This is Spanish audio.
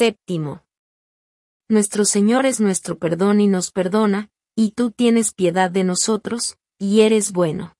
Séptimo. Nuestro Señor es nuestro perdón y nos perdona, y tú tienes piedad de nosotros, y eres bueno.